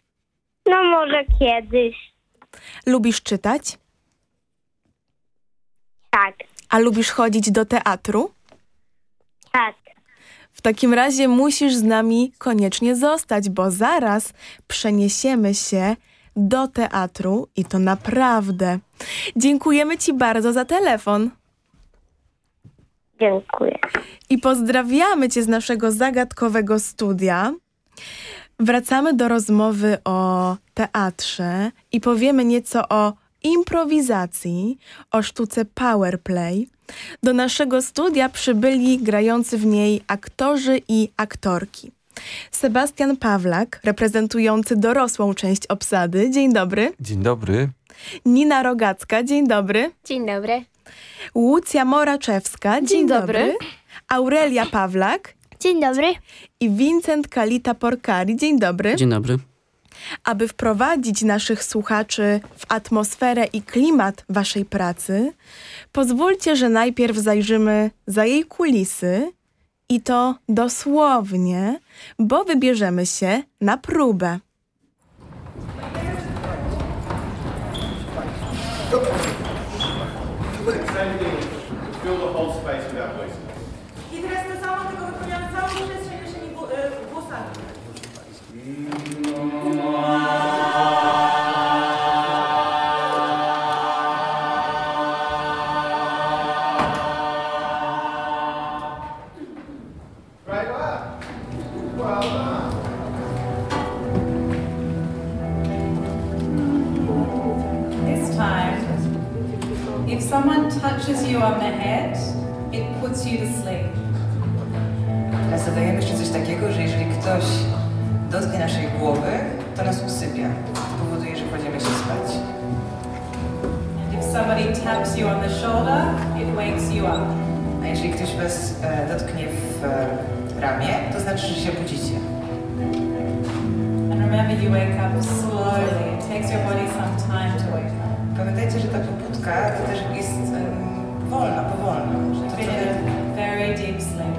No może kiedyś. Lubisz czytać? Tak. A lubisz chodzić do teatru? Tak. W takim razie musisz z nami koniecznie zostać, bo zaraz przeniesiemy się do teatru i to naprawdę. Dziękujemy Ci bardzo za telefon. Dziękuję. I pozdrawiamy Cię z naszego zagadkowego studia. Wracamy do rozmowy o teatrze i powiemy nieco o improwizacji, o sztuce powerplay. Do naszego studia przybyli grający w niej aktorzy i aktorki. Sebastian Pawlak, reprezentujący dorosłą część obsady. Dzień dobry. Dzień dobry. Nina Rogacka. Dzień dobry. Dzień dobry. Łucja Moraczewska. Dzień, Dzień dobry. dobry. Aurelia Pawlak. Dzień dobry. I Vincent Kalita Porcari. Dzień dobry. Dzień dobry. Aby wprowadzić naszych słuchaczy w atmosferę i klimat waszej pracy, pozwólcie, że najpierw zajrzymy za jej kulisy i to dosłownie, bo wybierzemy się na próbę. Dotknie naszej głowy, to nas usypia. Powoduje, że kładziemy się spać. And if somebody taps you on the shoulder, it wakes you up. A jeżeli ktoś was e, dotknie w e, ramię, to znaczy, że się budzicie. And remember, you wake up slowly. It takes your body some time to wake up. Pamiętajcie, że ta pobudka to też jest em, wolna, powolna. To, trochę, very deep sleep.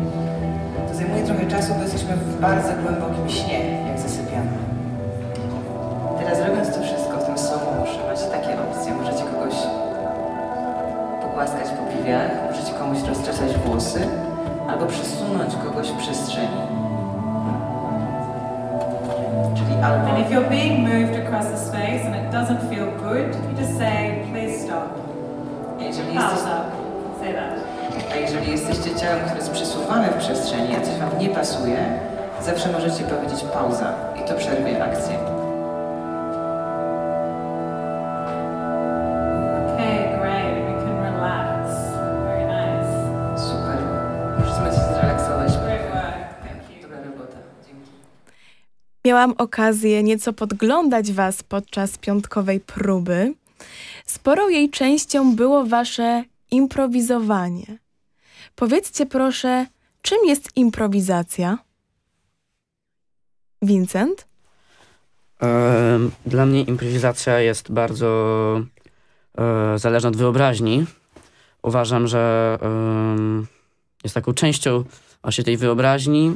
to zajmuje trochę czasu, bo jesteśmy w bardzo głębokim śnie, And if you're being moved across the space and it doesn't feel good, you just say, please stop. Jeżeli jesteś... Pause up. Say that. A jeżeli jesteście ciałem, które jest przesuwane w przestrzeni, a coś wam nie pasuje, zawsze możecie powiedzieć pauza i to przerwie akcję. Miałam okazję nieco podglądać Was podczas piątkowej próby. Sporą jej częścią było Wasze improwizowanie. Powiedzcie proszę, czym jest improwizacja? Vincent? Dla mnie improwizacja jest bardzo e, zależna od wyobraźni. Uważam, że jest taką częścią właśnie tej wyobraźni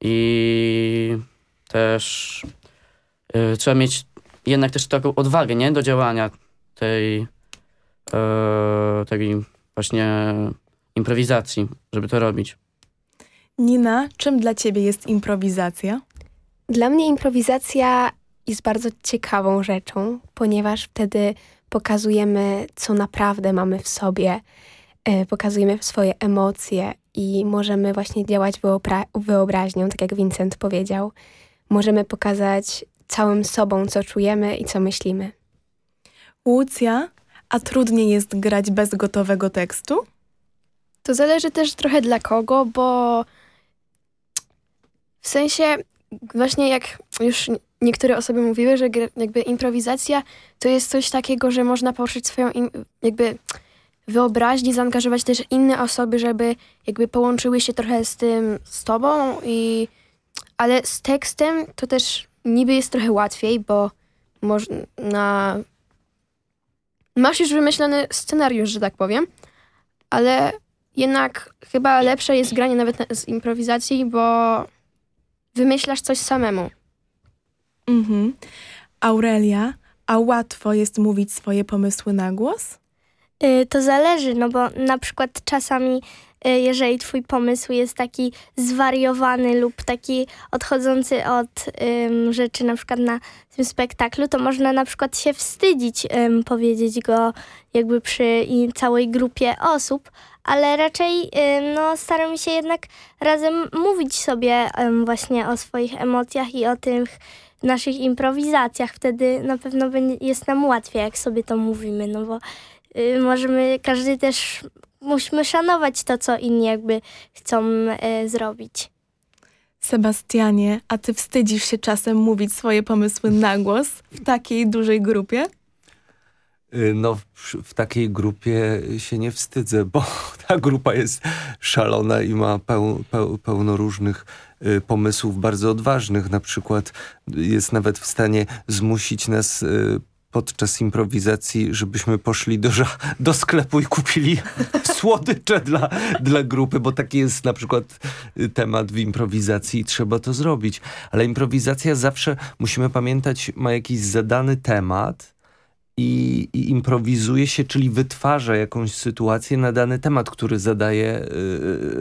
i też e, trzeba mieć jednak też taką odwagę, nie? Do działania tej, e, tej właśnie improwizacji, żeby to robić. Nina, czym dla Ciebie jest improwizacja? Dla mnie improwizacja jest bardzo ciekawą rzeczą, ponieważ wtedy pokazujemy, co naprawdę mamy w sobie, e, pokazujemy swoje emocje i możemy właśnie działać wyobra wyobraźnią, tak jak Vincent powiedział. Możemy pokazać całym sobą, co czujemy i co myślimy. Łucja, a trudniej jest grać bez gotowego tekstu? To zależy też trochę dla kogo, bo w sensie właśnie jak już niektóre osoby mówiły, że jakby improwizacja to jest coś takiego, że można poruszyć swoją jakby wyobraźnię, zaangażować też inne osoby, żeby jakby połączyły się trochę z tym, z tobą i ale z tekstem to też niby jest trochę łatwiej, bo można masz już wymyślony scenariusz, że tak powiem, ale jednak chyba lepsze jest granie nawet z improwizacji, bo wymyślasz coś samemu. Mhm. Aurelia, a łatwo jest mówić swoje pomysły na głos? Yy, to zależy, no bo na przykład czasami jeżeli twój pomysł jest taki zwariowany lub taki odchodzący od yy, rzeczy na przykład na tym spektaklu, to można na przykład się wstydzić powiedzieć go jakby przy całej grupie osób, ale raczej no, staramy się jednak razem mówić sobie właśnie o swoich emocjach i o tych naszych improwizacjach. Wtedy na pewno jest nam łatwiej, jak sobie to mówimy, no bo y, możemy, każdy też musimy szanować to, co inni jakby chcą y, zrobić. Sebastianie, a ty wstydzisz się czasem mówić swoje pomysły na głos w takiej dużej grupie? Y, no, w, w, takiej grupie się nie wstydzę, bo ta grupa jest szalona i ma peł, peł, pełno różnych y, pomysłów bardzo odważnych. Na przykład jest nawet w stanie zmusić nas y, podczas improwizacji, żebyśmy poszli do, do sklepu i kupili słodycze dla, dla grupy, bo taki jest na przykład temat w improwizacji i trzeba to zrobić. Ale improwizacja zawsze, musimy pamiętać, ma jakiś zadany temat, i, i, improwizuje się, czyli wytwarza jakąś sytuację na dany temat, który zadaje y,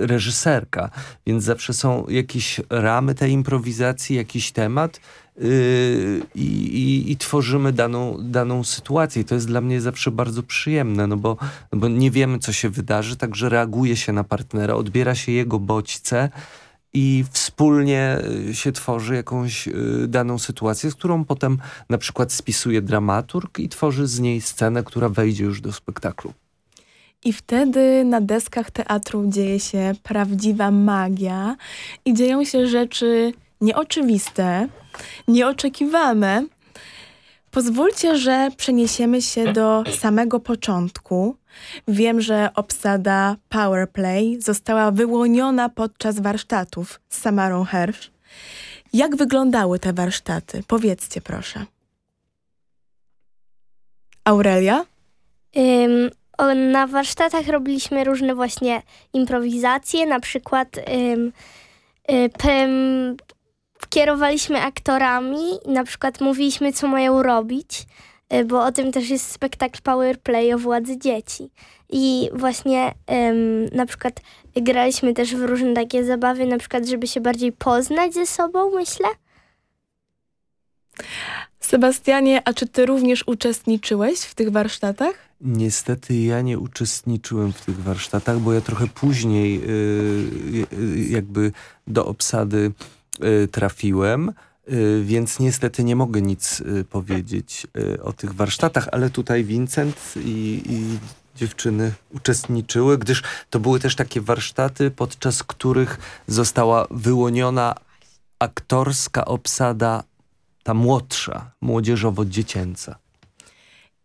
reżyserka. Więc zawsze są jakieś ramy tej improwizacji, jakiś temat y, i, i, tworzymy daną, daną sytuację. I to jest dla mnie zawsze bardzo przyjemne, no bo, no bo nie wiemy, co się wydarzy, także reaguje się na partnera, odbiera się jego bodźce, i wspólnie y, się tworzy jakąś y, daną sytuację, z którą potem na przykład spisuje dramaturg i tworzy z niej scenę, która wejdzie już do spektaklu. I wtedy na deskach teatru dzieje się prawdziwa magia i dzieją się rzeczy nieoczywiste, nieoczekiwane. Pozwólcie, że przeniesiemy się do samego początku, Wiem, że obsada Powerplay została wyłoniona podczas warsztatów z Samarą Hersz. Jak wyglądały te warsztaty? Powiedzcie proszę. Aurelia? Um, na warsztatach robiliśmy różne właśnie improwizacje, na przykład um, um, kierowaliśmy aktorami, na przykład mówiliśmy, co mają robić. Y, bo o tym też jest spektakl Power Play o władzy dzieci. I właśnie um, na przykład graliśmy też w różne takie zabawy, na przykład, żeby się bardziej poznać ze sobą, myślę. Sebastianie, a czy ty również uczestniczyłeś w tych warsztatach? Niestety ja nie uczestniczyłem w tych warsztatach, bo ja trochę później yy, jakby do obsady yy, trafiłem. Y, więc niestety nie mogę nic y, powiedzieć y, o tych warsztatach, ale tutaj Vincent i, i dziewczyny uczestniczyły, gdyż to były też takie warsztaty, podczas których została wyłoniona aktorska obsada, ta młodsza, młodzieżowo-dziecięca.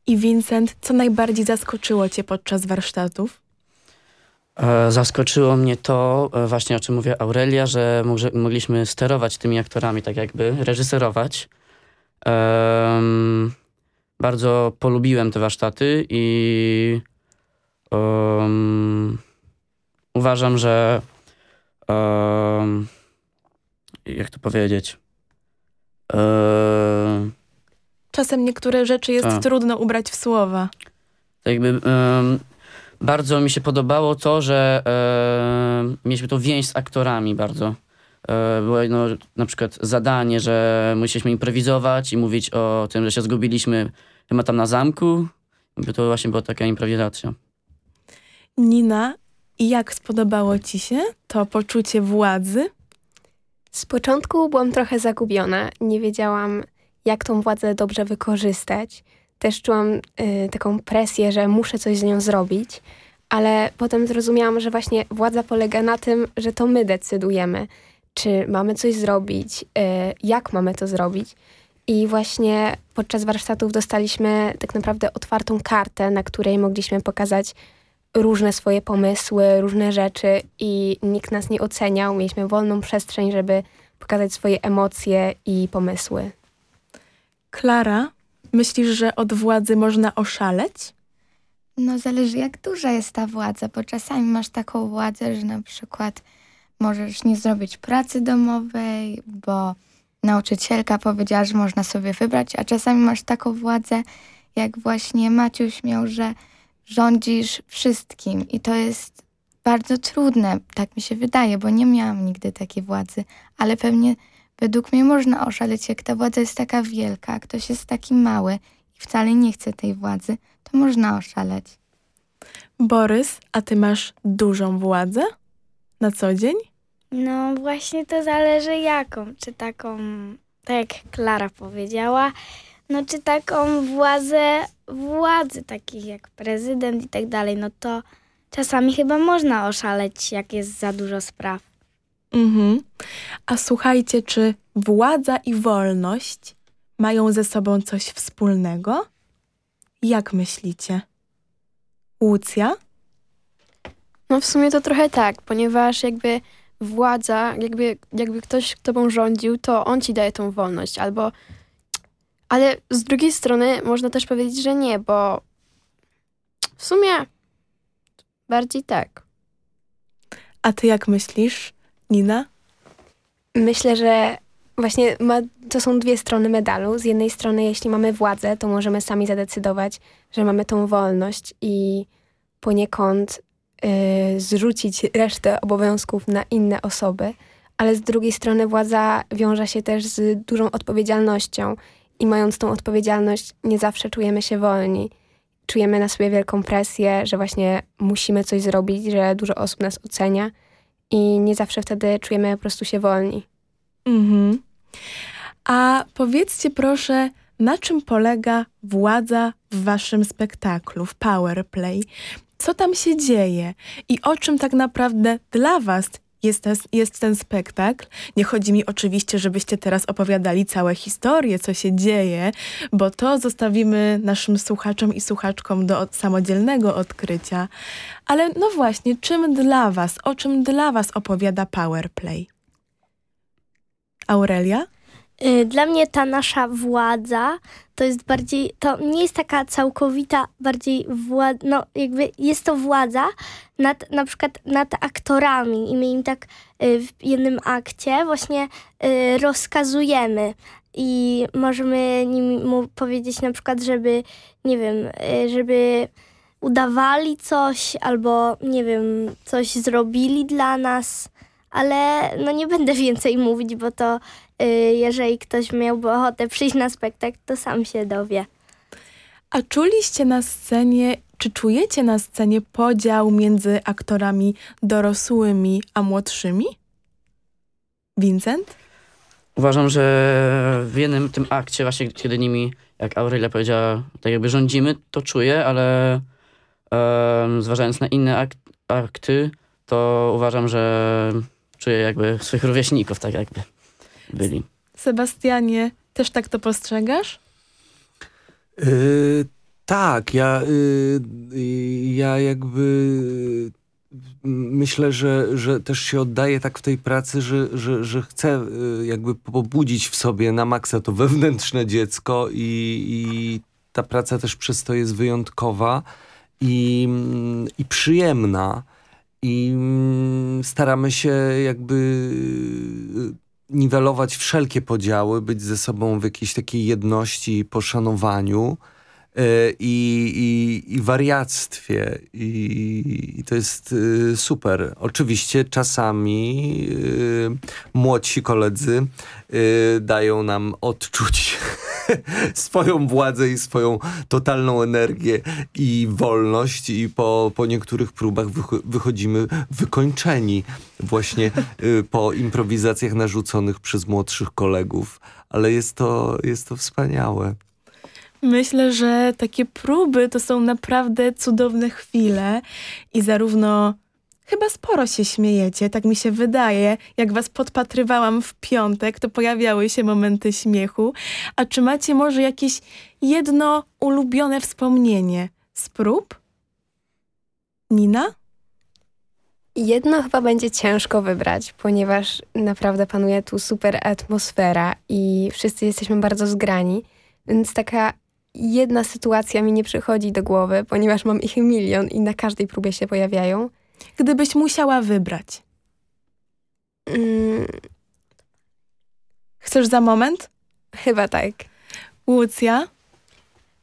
I Vincent, co najbardziej zaskoczyło cię podczas warsztatów? E, zaskoczyło mnie to, e, właśnie o czym mówię Aurelia, że mogliśmy sterować tymi aktorami, tak jakby, reżyserować. Um, bardzo polubiłem te warsztaty i um, uważam, że um, jak to powiedzieć? Um, Czasem niektóre rzeczy jest to. trudno ubrać w słowa. Tak jakby bardzo mi się podobało to, że e, mieliśmy to więź z aktorami bardzo. E, było no, na przykład zadanie, że musieliśmy improwizować i mówić o tym, że się zgubiliśmy chyba tam na zamku. To właśnie była taka improwizacja. Nina, I jak spodobało ci się to poczucie władzy? Z początku byłam trochę zagubiona. Nie wiedziałam, jak tą władzę dobrze wykorzystać. Też czułam y, taką presję, że muszę coś z nią zrobić, ale potem zrozumiałam, że właśnie władza polega na tym, że to my decydujemy, czy mamy coś zrobić, y, jak mamy to zrobić. I właśnie podczas warsztatów dostaliśmy tak naprawdę otwartą kartę, na której mogliśmy pokazać różne swoje pomysły, różne rzeczy i nikt nas nie oceniał. Mieliśmy wolną przestrzeń, żeby pokazać swoje emocje i pomysły. Klara, myślisz, że od władzy można oszaleć? No zależy jak duża jest ta władza, bo czasami masz taką władzę, że na przykład możesz nie zrobić pracy domowej, bo nauczycielka powiedziała, że można sobie wybrać, a czasami masz taką władzę, jak właśnie Maciuś miał, że rządzisz wszystkim i to jest bardzo trudne, tak mi się wydaje, bo nie miałam nigdy takiej władzy, ale pewnie według mnie można oszaleć, jak ta władza jest taka wielka, a ktoś jest taki mały i wcale nie chce tej władzy, to można oszaleć. Borys, a ty masz dużą władzę na co dzień? No właśnie to zależy jaką. Czy taką, tak jak Klara powiedziała, no czy taką władzę władzy, takich jak prezydent i tak dalej, no to czasami chyba można oszaleć, jak jest za dużo spraw. Mhm. A słuchajcie, czy władza i wolność mają ze sobą coś wspólnego? Jak myślicie? Łucja? No w sumie to trochę tak, ponieważ jakby władza, jakby, jakby ktoś tobą rządził, to on ci daje tą wolność, albo ale z drugiej strony można też powiedzieć, że nie, bo w sumie bardziej tak. A ty jak myślisz, Nina? Myślę, że właśnie ma, to są dwie strony medalu. Z jednej strony, jeśli mamy władzę, to możemy sami zadecydować, że mamy tą wolność i poniekąd y, zrzucić resztę obowiązków na inne osoby, ale z drugiej strony władza wiąże się też z dużą odpowiedzialnością i mając tą odpowiedzialność, nie zawsze czujemy się wolni. Czujemy na sobie wielką presję, że właśnie musimy coś zrobić, że dużo osób nas ocenia i nie zawsze wtedy czujemy po prostu się wolni. Mhm. A powiedzcie proszę, na czym polega władza w waszym spektaklu, w Powerplay? Co tam się dzieje i o czym tak naprawdę dla was jest ten, jest ten spektakl. Nie chodzi mi oczywiście, żebyście teraz opowiadali całe historie, co się dzieje, bo to zostawimy naszym słuchaczom i słuchaczkom do samodzielnego odkrycia. Ale no właśnie, czym dla was, o czym dla was opowiada Powerplay? Aurelia? Y, dla mnie ta nasza władza to jest bardziej, to nie jest taka całkowita, bardziej władza, no jakby jest to władza nad, na przykład nad aktorami. I my im tak y, w jednym akcie właśnie y, rozkazujemy. I możemy nim mu powiedzieć na przykład, żeby, nie wiem, żeby udawali coś albo, nie wiem, coś zrobili dla nas, ale no nie będę więcej mówić, bo to Y, jeżeli ktoś miałby ochotę przyjść na spektakl, to sam się dowie. A czuliście na scenie, czy czujecie na scenie podział między aktorami dorosłymi a młodszymi? Vincent? Uważam, że w jednym tym akcie, właśnie kiedy nimi, jak Aurelia powiedziała, tak jakby rządzimy, to czuję, ale um, zważając na inne ak akty, to uważam, że czuję jakby swoich rówieśników, tak jakby byli. Sebastianie, też tak to postrzegasz? Yy, tak, ja, yy, ja jakby myślę, że, że też się oddaję tak w tej pracy, że, że, że chcę y, jakby pobudzić w sobie na maksa to wewnętrzne dziecko i, i ta praca też przez to jest wyjątkowa i, i przyjemna i mm, staramy się jakby niwelować wszelkie podziały, być ze sobą w jakiejś takiej jedności i poszanowaniu. I, i, i wariactwie. I, I, to jest super. Oczywiście czasami młodsi koledzy dają nam odczuć swoją władzę i swoją totalną energię i wolność i po, po niektórych próbach wychodzimy wykończeni właśnie y, po improwizacjach narzuconych przez młodszych kolegów. Ale jest to, jest to wspaniałe. Myślę, że takie próby to są naprawdę cudowne chwile i zarówno Chyba sporo się śmiejecie, tak mi się wydaje. Jak was podpatrywałam w piątek, to pojawiały się momenty śmiechu. A czy macie może jakieś jedno ulubione wspomnienie z prób? Nina? Jedno chyba będzie ciężko wybrać, ponieważ naprawdę panuje tu super atmosfera i wszyscy jesteśmy bardzo zgrani, więc taka jedna sytuacja mi nie przychodzi do głowy, ponieważ mam ich milion i na każdej próbie się pojawiają. Gdybyś musiała wybrać. Mm. Chcesz za moment? Chyba tak. Łucja?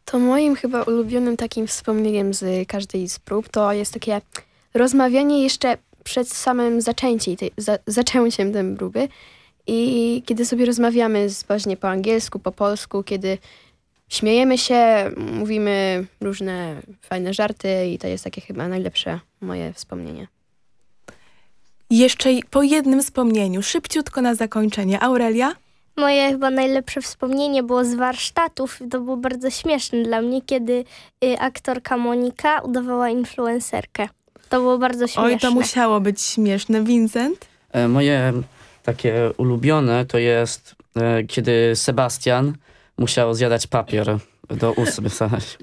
To moim chyba ulubionym takim wspomnieniem z każdej z prób to jest takie rozmawianie jeszcze przed samym zaczęciem tej, za, zaczęciem tej próby i kiedy sobie rozmawiamy z, właśnie po angielsku, po polsku, kiedy śmiejemy się, mówimy różne fajne żarty i to jest takie chyba najlepsze moje wspomnienie. Jeszcze po jednym wspomnieniu, szybciutko na zakończenie. Aurelia? Moje chyba najlepsze wspomnienie było z warsztatów. To było bardzo śmieszne dla mnie, kiedy y, aktorka Monika udawała influencerkę. To było bardzo śmieszne. Oj, to musiało być śmieszne. Vincent? E, moje takie ulubione to jest, e, kiedy Sebastian musiał zjadać papier do ust sobie wsadzać.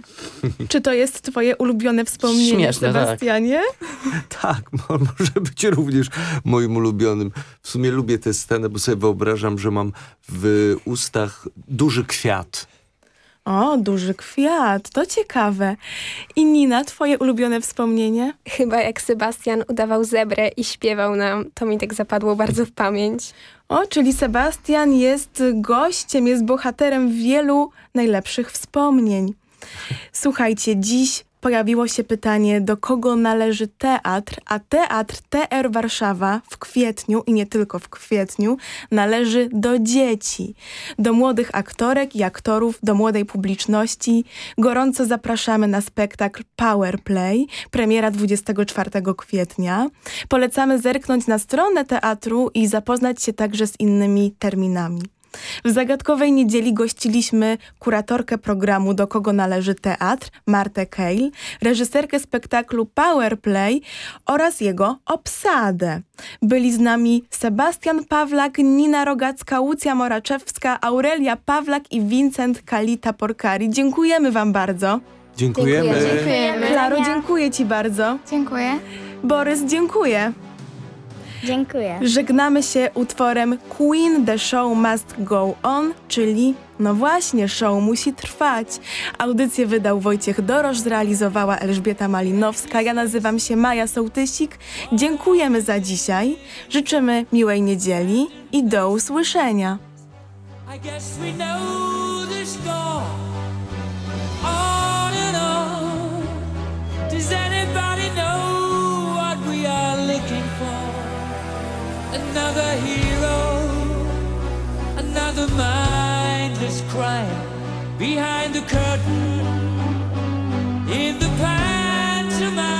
Czy to jest twoje ulubione wspomnienie, Śmieszne, tak. Sebastianie? Tak. tak, może być również moim ulubionym. W sumie lubię tę scenę, bo sobie wyobrażam, że mam w ustach duży kwiat. O, duży kwiat, to ciekawe. I Nina, twoje ulubione wspomnienie? Chyba jak Sebastian udawał zebrę i śpiewał nam, to mi tak zapadło bardzo w pamięć. O, czyli Sebastian jest gościem, jest bohaterem wielu najlepszych wspomnień. Słuchajcie, dziś pojawiło się pytanie, do kogo należy teatr, a teatr TR Warszawa w kwietniu i nie tylko w kwietniu należy do dzieci, do młodych aktorek i aktorów, do młodej publiczności. Gorąco zapraszamy na spektakl Power Play, premiera 24 kwietnia. Polecamy zerknąć na stronę teatru i zapoznać się także z innymi terminami. W zagadkowej niedzieli gościliśmy kuratorkę programu Do kogo należy teatr, Martę Kejl, reżyserkę spektaklu Power Play oraz jego obsadę. Byli z nami Sebastian Pawlak, Nina Rogacka, Łucja Moraczewska, Aurelia Pawlak i Vincent Kalita-Porkari. Dziękujemy wam bardzo. Dziękujemy. Dziękujemy. Klaro, dziękuję ci bardzo. Dziękuję. Borys, dziękuję. Dziękuję. Żegnamy się utworem Queen The Show Must Go On, czyli no właśnie, show musi trwać. Audycję wydał Wojciech Dorosz, zrealizowała Elżbieta Malinowska. Ja nazywam się Maja Sołtysik. Dziękujemy za dzisiaj. Życzymy miłej niedzieli i do usłyszenia. I guess we know the score. On Another hero, another mindless crime behind the curtain in the pantomime.